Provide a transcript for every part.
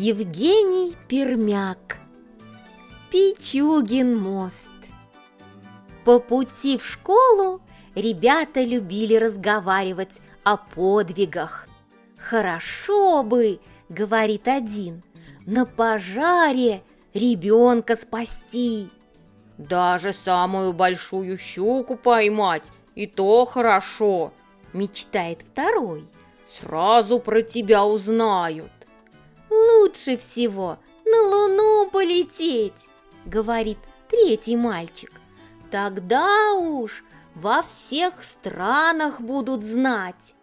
Евгений Пермяк Пичугин мост По пути в школу ребята любили разговаривать о подвигах. «Хорошо бы, — говорит один, — на пожаре ребенка спасти!» «Даже самую большую щуку поймать, и то хорошо!» — мечтает второй. «Сразу про тебя узнают!» Лучше всего на Луну полететь, говорит третий мальчик. Тогда уж во всех странах будут знать.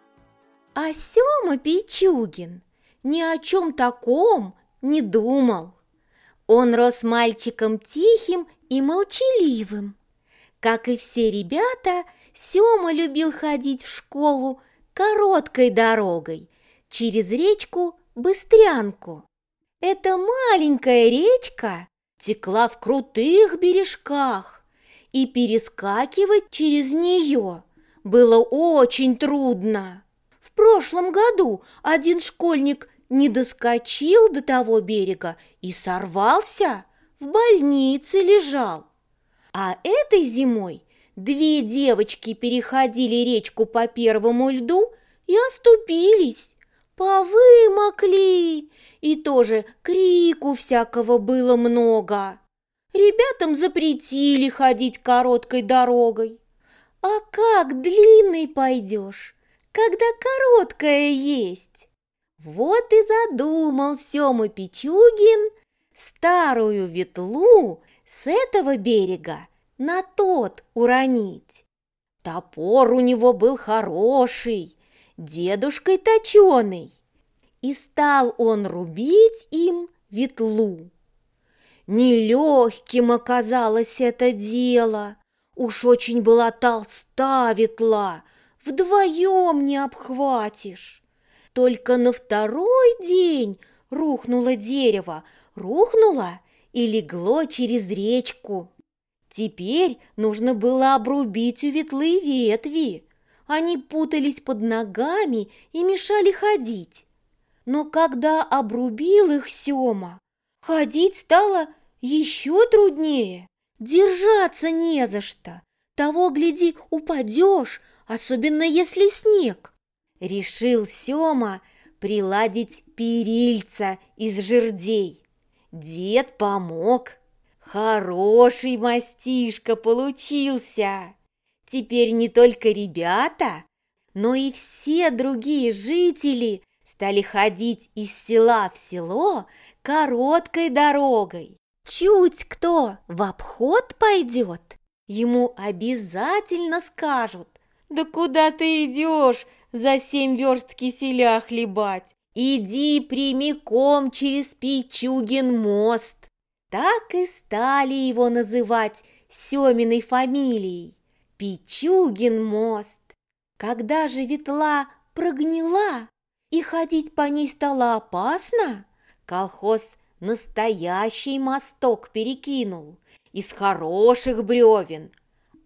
А Сёма Пичугин ни о чем таком не думал. Он рос мальчиком тихим и молчаливым. Как и все ребята, Сёма любил ходить в школу короткой дорогой через речку Быстрянку. Эта маленькая речка текла в крутых бережках, и перескакивать через нее было очень трудно. В прошлом году один школьник не доскочил до того берега и сорвался, в больнице лежал. А этой зимой две девочки переходили речку по первому льду и оступились. Повымокли, и тоже крику всякого было много. Ребятам запретили ходить короткой дорогой. А как длинной пойдешь, когда короткая есть? Вот и задумал Сёма Пичугин старую ветлу с этого берега на тот уронить. Топор у него был хороший, дедушкой точеный, и стал он рубить им ветлу. Нелегким оказалось это дело, уж очень была толста ветла, вдвоем не обхватишь. Только на второй день рухнуло дерево, рухнуло и легло через речку. Теперь нужно было обрубить у ветлы ветви, они путались под ногами и мешали ходить. Но когда обрубил их Сёма, ходить стало еще труднее. Держаться не за что. Того, гляди, упадешь, особенно если снег. Решил Сёма приладить перильца из жердей. Дед помог. Хороший мастишка получился. Теперь не только ребята, но и все другие жители стали ходить из села в село короткой дорогой. Чуть кто в обход пойдет, ему обязательно скажут, «Да куда ты идешь за семь верст киселя хлебать? Иди прямиком через Пичугин мост!» Так и стали его называть Семиной фамилией. Пичугин мост. Когда же ветла прогнила и ходить по ней стало опасно, колхоз настоящий мосток перекинул из хороших бревен,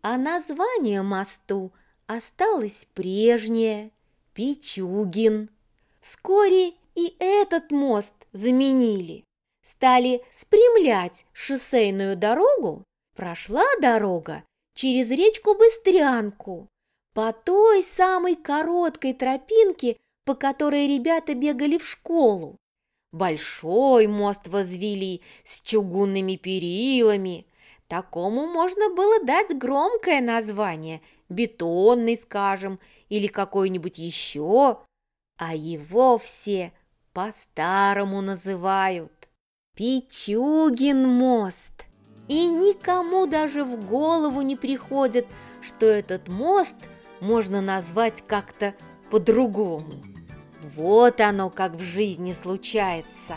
а название мосту осталось прежнее – Пичугин. Вскоре и этот мост заменили. Стали спрямлять шоссейную дорогу, прошла дорога через речку Быстрянку, по той самой короткой тропинке, по которой ребята бегали в школу. Большой мост возвели с чугунными перилами. Такому можно было дать громкое название, бетонный, скажем, или какой-нибудь еще, а его все по-старому называют Пичугин мост и никому даже в голову не приходит, что этот мост можно назвать как-то по-другому. Вот оно как в жизни случается.